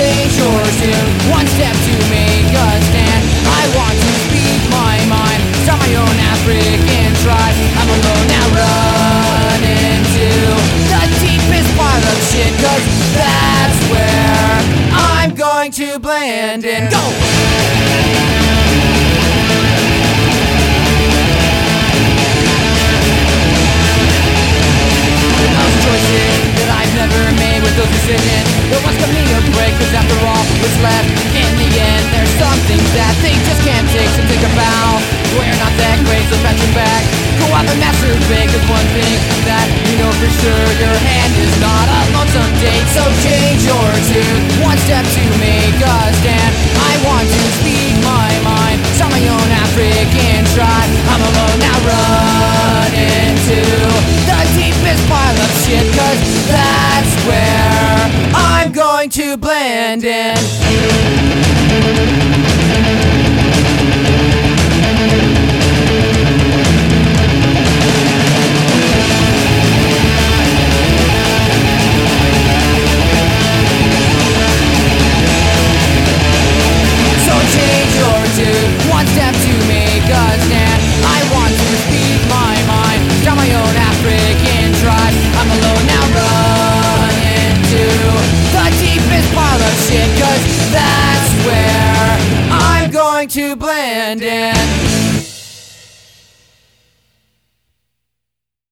change yours soon One step to make a stand. I want to speak my mind. Start my own African tribe. I'm alone now run into The deepest pile of shit Cause that's where I'm going to blend in. Go! Things that they just can't take So think about. We're not that great so pat your back. Go out and masturbate cause one thing that you know for sure. Your hand is not a lonesome date So change your tune One step to make a stand. I want going to blend in going to blend in